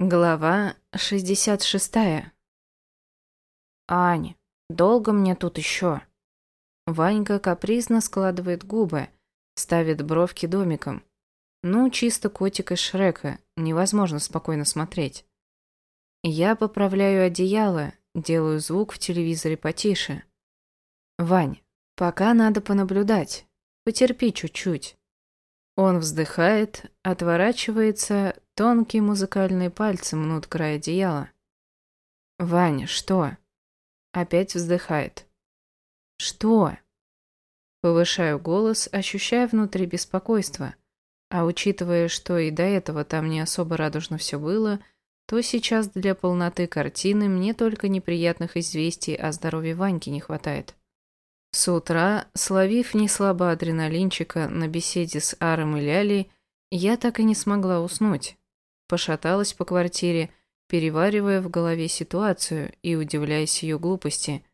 Глава 66. «Ань, долго мне тут еще?» Ванька капризно складывает губы, ставит бровки домиком. Ну, чисто котик из Шрека, невозможно спокойно смотреть. Я поправляю одеяло, делаю звук в телевизоре потише. «Вань, пока надо понаблюдать, потерпи чуть-чуть». Он вздыхает, отворачивается, тонкие музыкальные пальцы мнут край одеяла. «Ваня, что?» Опять вздыхает. «Что?» Повышаю голос, ощущая внутри беспокойство. А учитывая, что и до этого там не особо радужно все было, то сейчас для полноты картины мне только неприятных известий о здоровье Ваньки не хватает. С утра, словив неслабо адреналинчика на беседе с Аром и Лялей, я так и не смогла уснуть. Пошаталась по квартире, переваривая в голове ситуацию и удивляясь ее глупости.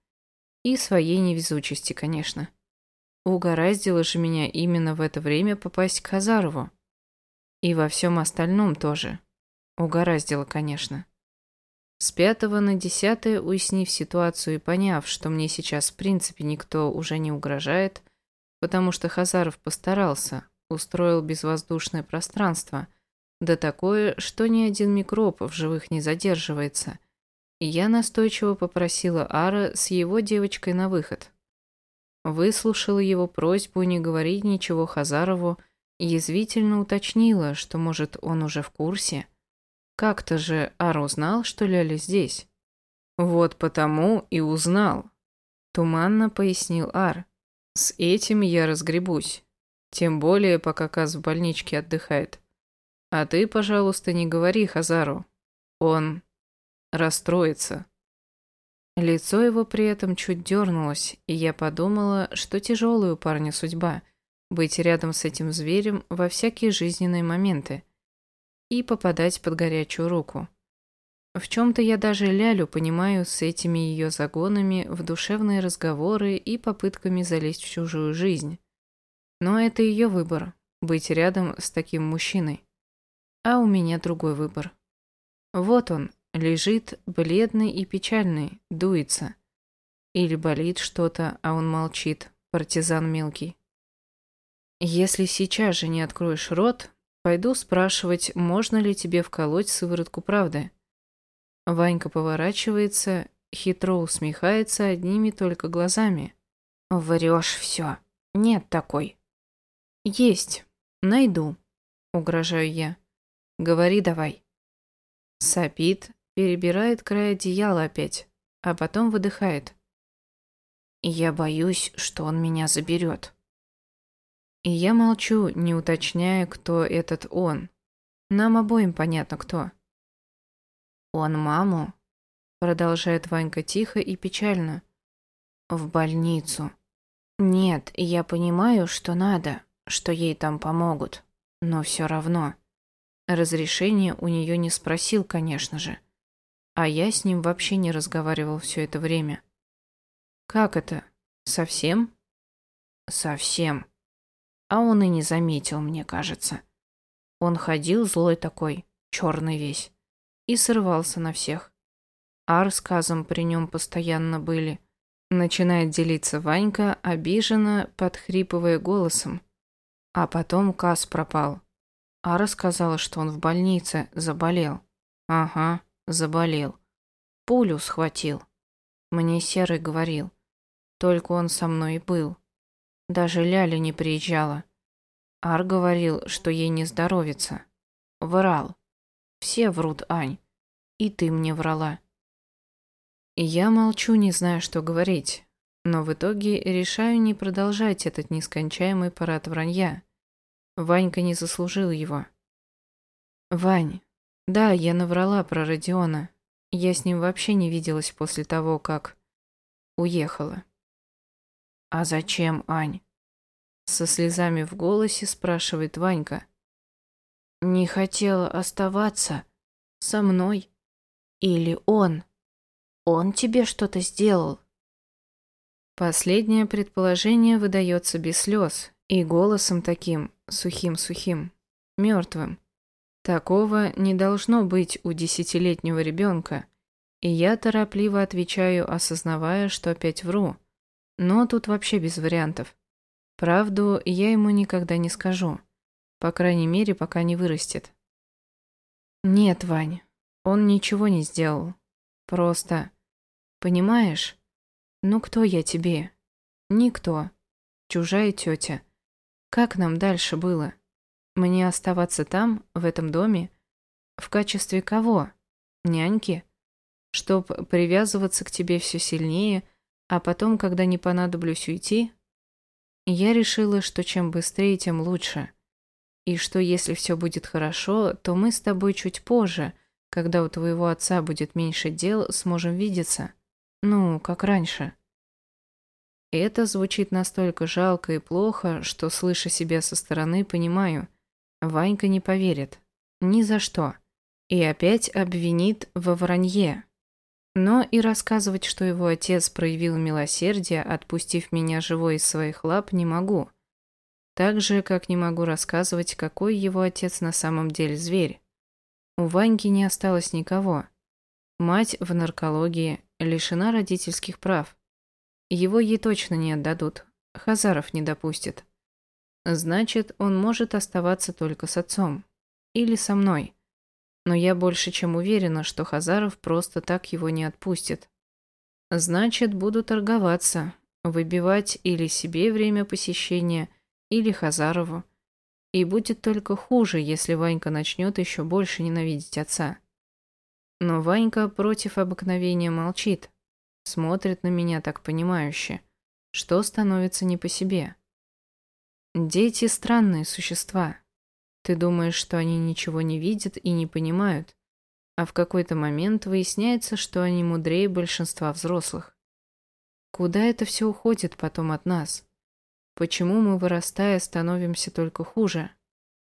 И своей невезучести, конечно. Угораздило же меня именно в это время попасть к Хазарову. И во всем остальном тоже. Угораздило, конечно. С пятого на десятое, уяснив ситуацию и поняв, что мне сейчас в принципе никто уже не угрожает, потому что Хазаров постарался, устроил безвоздушное пространство, да такое, что ни один микроб в живых не задерживается, и я настойчиво попросила Ара с его девочкой на выход. Выслушала его просьбу не говорить ничего Хазарову язвительно уточнила, что, может, он уже в курсе – как-то же Ар узнал, что Ляля здесь. Вот потому и узнал. Туманно пояснил Ар. С этим я разгребусь. Тем более, пока Каз в больничке отдыхает. А ты, пожалуйста, не говори Хазару. Он расстроится. Лицо его при этом чуть дернулось, и я подумала, что тяжелая у парня судьба – быть рядом с этим зверем во всякие жизненные моменты – и попадать под горячую руку. В чем-то я даже Лялю понимаю с этими ее загонами в душевные разговоры и попытками залезть в чужую жизнь. Но это ее выбор – быть рядом с таким мужчиной. А у меня другой выбор. Вот он, лежит, бледный и печальный, дуется. Или болит что-то, а он молчит, партизан мелкий. Если сейчас же не откроешь рот, Пойду спрашивать, можно ли тебе вколоть сыворотку правды. Ванька поворачивается, хитро усмехается одними только глазами. Врешь все. Нет такой. Есть. Найду. Угрожаю я. Говори давай. Сопит, перебирает край одеяла опять, а потом выдыхает. Я боюсь, что он меня заберет. И я молчу, не уточняя, кто этот он. Нам обоим понятно, кто. «Он маму?» Продолжает Ванька тихо и печально. «В больницу. Нет, я понимаю, что надо, что ей там помогут. Но все равно. Разрешение у нее не спросил, конечно же. А я с ним вообще не разговаривал все это время. Как это? Совсем? Совсем а он и не заметил, мне кажется. Он ходил злой такой, черный весь, и срывался на всех. А рассказом при нем постоянно были. Начинает делиться Ванька, обиженно, подхрипывая голосом. А потом Кас пропал. А рассказала, что он в больнице заболел. Ага, заболел. Пулю схватил. Мне Серый говорил. Только он со мной и был. Даже Ляля не приезжала. Ар говорил, что ей не здоровится. Врал. Все врут, Ань. И ты мне врала. Я молчу, не зная, что говорить. Но в итоге решаю не продолжать этот нескончаемый парад вранья. Ванька не заслужил его. Вань, да, я наврала про Родиона. Я с ним вообще не виделась после того, как уехала. «А зачем, Ань?» Со слезами в голосе спрашивает Ванька. «Не хотела оставаться со мной? Или он? Он тебе что-то сделал?» Последнее предположение выдается без слез и голосом таким, сухим-сухим, мертвым. Такого не должно быть у десятилетнего ребенка, и я торопливо отвечаю, осознавая, что опять вру. Но тут вообще без вариантов. Правду я ему никогда не скажу. По крайней мере, пока не вырастет. Нет, Вань, он ничего не сделал. Просто... Понимаешь? Ну кто я тебе? Никто. Чужая тетя. Как нам дальше было? Мне оставаться там, в этом доме? В качестве кого? Няньки? Чтоб привязываться к тебе все сильнее, а потом, когда не понадоблюсь уйти? Я решила, что чем быстрее, тем лучше. И что если все будет хорошо, то мы с тобой чуть позже, когда у твоего отца будет меньше дел, сможем видеться. Ну, как раньше. Это звучит настолько жалко и плохо, что, слыша себя со стороны, понимаю. Ванька не поверит. Ни за что. И опять обвинит во вранье. Но и рассказывать, что его отец проявил милосердие, отпустив меня живой из своих лап, не могу. Так же, как не могу рассказывать, какой его отец на самом деле зверь. У Ваньки не осталось никого. Мать в наркологии лишена родительских прав. Его ей точно не отдадут. Хазаров не допустит. Значит, он может оставаться только с отцом. Или со мной. Но я больше чем уверена, что Хазаров просто так его не отпустит. Значит, буду торговаться, выбивать или себе время посещения, или Хазарову. И будет только хуже, если Ванька начнет еще больше ненавидеть отца. Но Ванька против обыкновения молчит, смотрит на меня так понимающе, что становится не по себе. Дети – странные существа. Ты думаешь, что они ничего не видят и не понимают, а в какой-то момент выясняется, что они мудрее большинства взрослых. Куда это все уходит потом от нас? Почему мы, вырастая, становимся только хуже?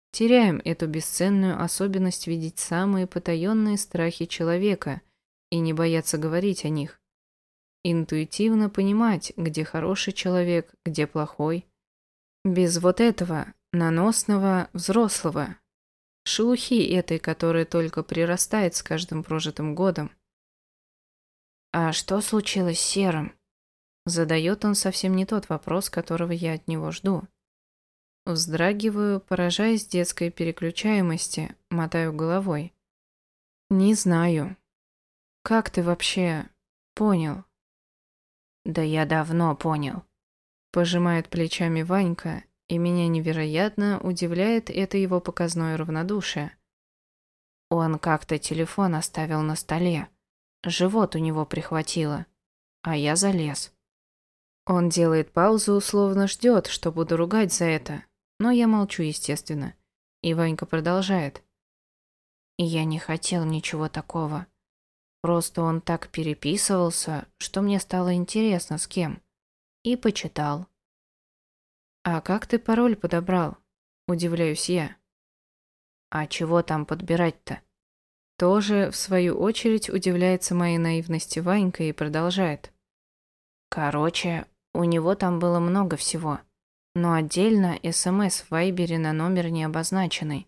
Теряем эту бесценную особенность видеть самые потаенные страхи человека и не бояться говорить о них. Интуитивно понимать, где хороший человек, где плохой. Без вот этого наносного взрослого. Шелухи этой, которая только прирастает с каждым прожитым годом. А что случилось с Серым? Задает он совсем не тот вопрос, которого я от него жду. Вздрагиваю, поражаясь детской переключаемости, мотаю головой. Не знаю. Как ты вообще понял? Да я давно понял. Пожимает плечами Ванька, и меня невероятно удивляет это его показное равнодушие. Он как-то телефон оставил на столе. Живот у него прихватило, а я залез. Он делает паузу, условно ждет, что буду ругать за это. Но я молчу, естественно. И Ванька продолжает. Я не хотел ничего такого. Просто он так переписывался, что мне стало интересно с кем. И почитал. «А как ты пароль подобрал?» Удивляюсь я. «А чего там подбирать-то?» Тоже, в свою очередь, удивляется моей наивности Ванька и продолжает. Короче, у него там было много всего, но отдельно СМС в Вайбере на номер не обозначенный.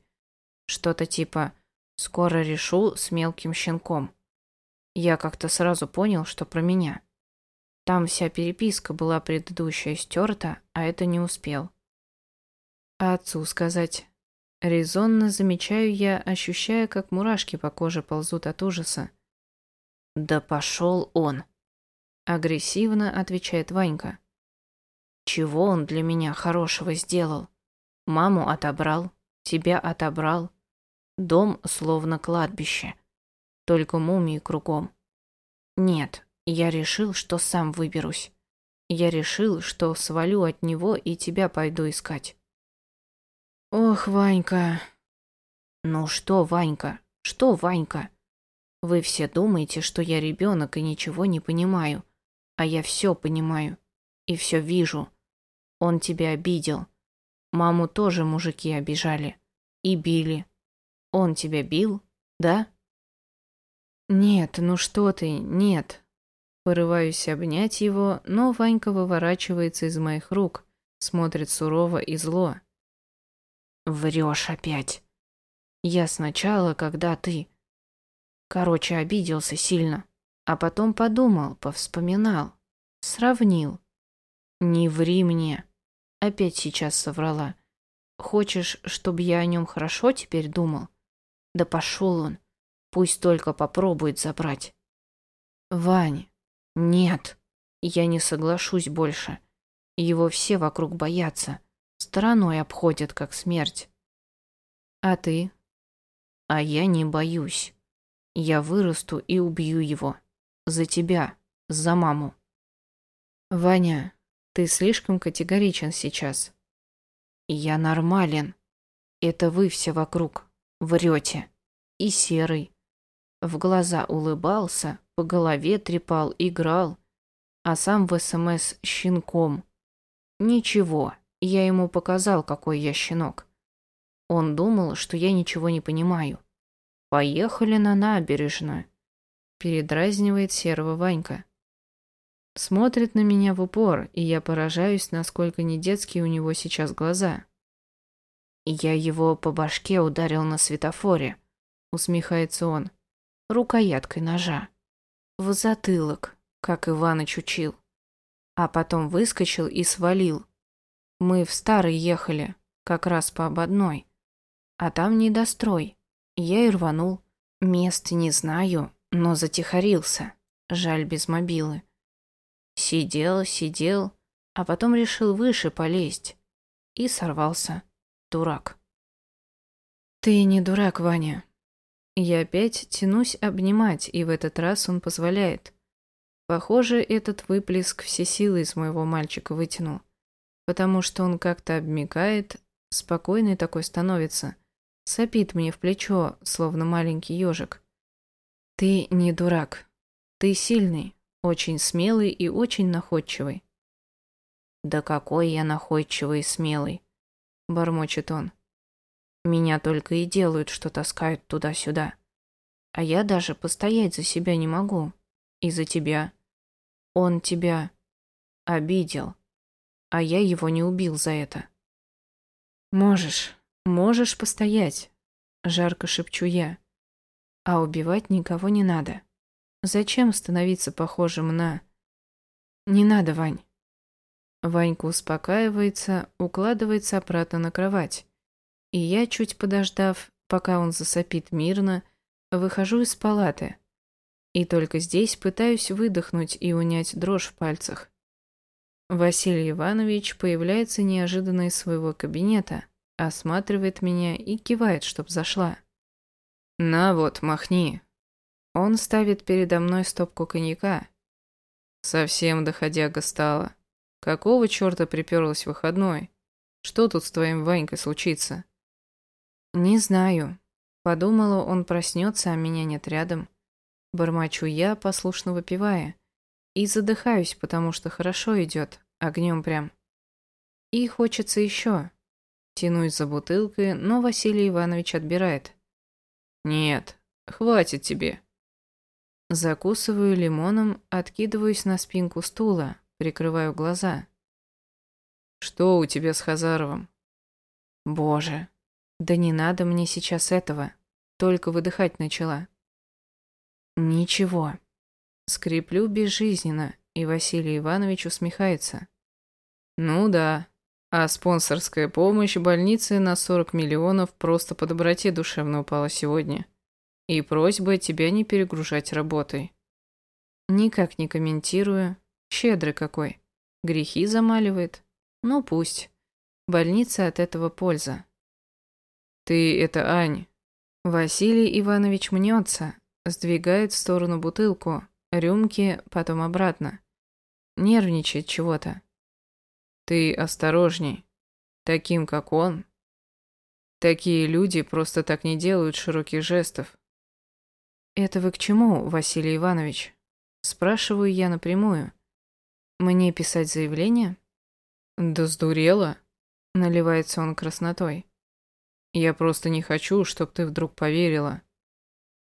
Что-то типа «Скоро решу с мелким щенком». Я как-то сразу понял, что про меня. Там вся переписка была предыдущая стерта, а это не успел. А отцу сказать. Резонно замечаю я, ощущая, как мурашки по коже ползут от ужаса. «Да пошел он!» Агрессивно отвечает Ванька. Чего он для меня хорошего сделал? Маму отобрал, тебя отобрал. Дом словно кладбище. Только мумии кругом. Нет, я решил, что сам выберусь. Я решил, что свалю от него и тебя пойду искать. Ох, Ванька. Ну что, Ванька? Что, Ванька? Вы все думаете, что я ребенок и ничего не понимаю. А я все понимаю и все вижу. Он тебя обидел. Маму тоже мужики обижали. И били. Он тебя бил, да? Нет, ну что ты, нет. Порываюсь обнять его, но Ванька выворачивается из моих рук, смотрит сурово и зло. Врешь опять. Я сначала, когда ты... Короче, обиделся сильно. А потом подумал, повспоминал. Сравнил. Не ври мне. Опять сейчас соврала. Хочешь, чтобы я о нем хорошо теперь думал? Да пошел он. Пусть только попробует забрать. Вань, нет. Я не соглашусь больше. Его все вокруг боятся. Стороной обходят, как смерть. А ты? А я не боюсь. Я вырасту и убью его. За тебя. За маму. Ваня, ты слишком категоричен сейчас. Я нормален. Это вы все вокруг. Врете. И серый. В глаза улыбался, по голове трепал, играл. А сам в СМС щенком. Ничего, я ему показал, какой я щенок. Он думал, что я ничего не понимаю. Поехали на набережную. Передразнивает серого Ванька. Смотрит на меня в упор, и я поражаюсь, насколько не детские у него сейчас глаза. Я его по башке ударил на светофоре, усмехается он, рукояткой ножа. В затылок, как Иваныч учил а потом выскочил и свалил. Мы в старый ехали, как раз по ободной. А там недострой. Я и рванул. Мест не знаю, но затихарился. Жаль без мобилы. Сидел, сидел, а потом решил выше полезть. И сорвался. Дурак. Ты не дурак, Ваня. Я опять тянусь обнимать, и в этот раз он позволяет. Похоже, этот выплеск все силы из моего мальчика вытянул, потому что он как-то обмикает, спокойный такой становится, сопит мне в плечо, словно маленький ежик. Ты не дурак. Ты сильный, очень смелый и очень находчивый. Да какой я находчивый и смелый, бормочет он. Меня только и делают, что таскают туда-сюда. А я даже постоять за себя не могу. И за тебя. Он тебя обидел, а я его не убил за это. Можешь, можешь постоять, жарко шепчу я. А убивать никого не надо. Зачем становиться похожим на... Не надо, Вань. Ванька успокаивается, укладывается обратно на кровать. И я, чуть подождав, пока он засопит мирно, выхожу из палаты. И только здесь пытаюсь выдохнуть и унять дрожь в пальцах. Василий Иванович появляется неожиданно из своего кабинета, осматривает меня и кивает, чтоб зашла. «На вот, махни». Он ставит передо мной стопку коньяка. Совсем доходяга стало. Какого черта приперлась выходной? Что тут с твоим Ванькой случится? Не знаю. Подумала, он проснется, а меня нет рядом. Бормочу я, послушно выпивая. И задыхаюсь, потому что хорошо идет, огнем прям. И хочется еще. Тянусь за бутылкой, но Василий Иванович отбирает. Нет, хватит тебе. Закусываю лимоном, откидываюсь на спинку стула, прикрываю глаза. Что у тебя с Хазаровым? Боже, да не надо мне сейчас этого. Только выдыхать начала. Ничего. Скреплю безжизненно, и Василий Иванович усмехается. Ну да. А спонсорская помощь больнице на 40 миллионов просто по доброте душевно упала сегодня. И просьба тебя не перегружать работой. Никак не комментирую. Щедрый какой. Грехи замаливает. Ну пусть. Больница от этого польза. Ты это Ань. Василий Иванович мнется, Сдвигает в сторону бутылку, рюмки, потом обратно. Нервничает чего-то. Ты осторожней. Таким, как он. Такие люди просто так не делают широких жестов. Это вы к чему, Василий Иванович? Спрашиваю я напрямую. Мне писать заявление? Да сдурела. Наливается он краснотой. Я просто не хочу, чтоб ты вдруг поверила.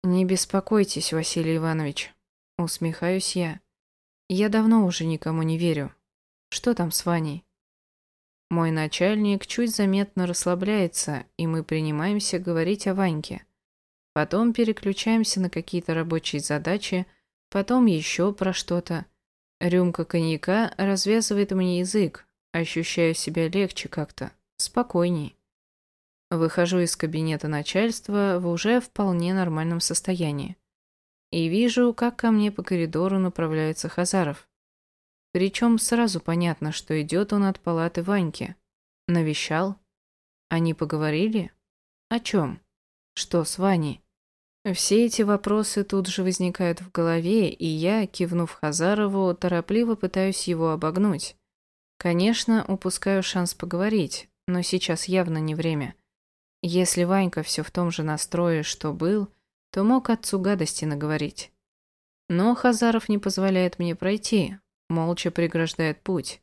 «Не беспокойтесь, Василий Иванович», — усмехаюсь я. «Я давно уже никому не верю. Что там с Ваней?» Мой начальник чуть заметно расслабляется, и мы принимаемся говорить о Ваньке. Потом переключаемся на какие-то рабочие задачи, потом еще про что-то. Рюмка коньяка развязывает мне язык, ощущаю себя легче как-то, спокойней. Выхожу из кабинета начальства в уже вполне нормальном состоянии. И вижу, как ко мне по коридору направляется Хазаров. Причем сразу понятно, что идет он от палаты Ваньки. Навещал? Они поговорили? О чем? Что с Ваней? Все эти вопросы тут же возникают в голове, и я, кивнув Хазарову, торопливо пытаюсь его обогнуть. Конечно, упускаю шанс поговорить, но сейчас явно не время. Если Ванька все в том же настрое, что был, то мог отцу гадости наговорить. Но Хазаров не позволяет мне пройти, молча преграждает путь.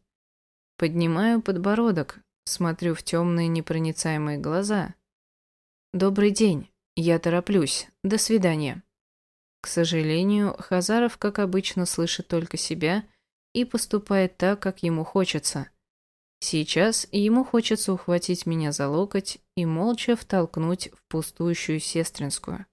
Поднимаю подбородок, смотрю в темные непроницаемые глаза. «Добрый день, я тороплюсь, до свидания». К сожалению, Хазаров, как обычно, слышит только себя и поступает так, как ему хочется – Сейчас ему хочется ухватить меня за локоть и молча втолкнуть в пустующую сестринскую.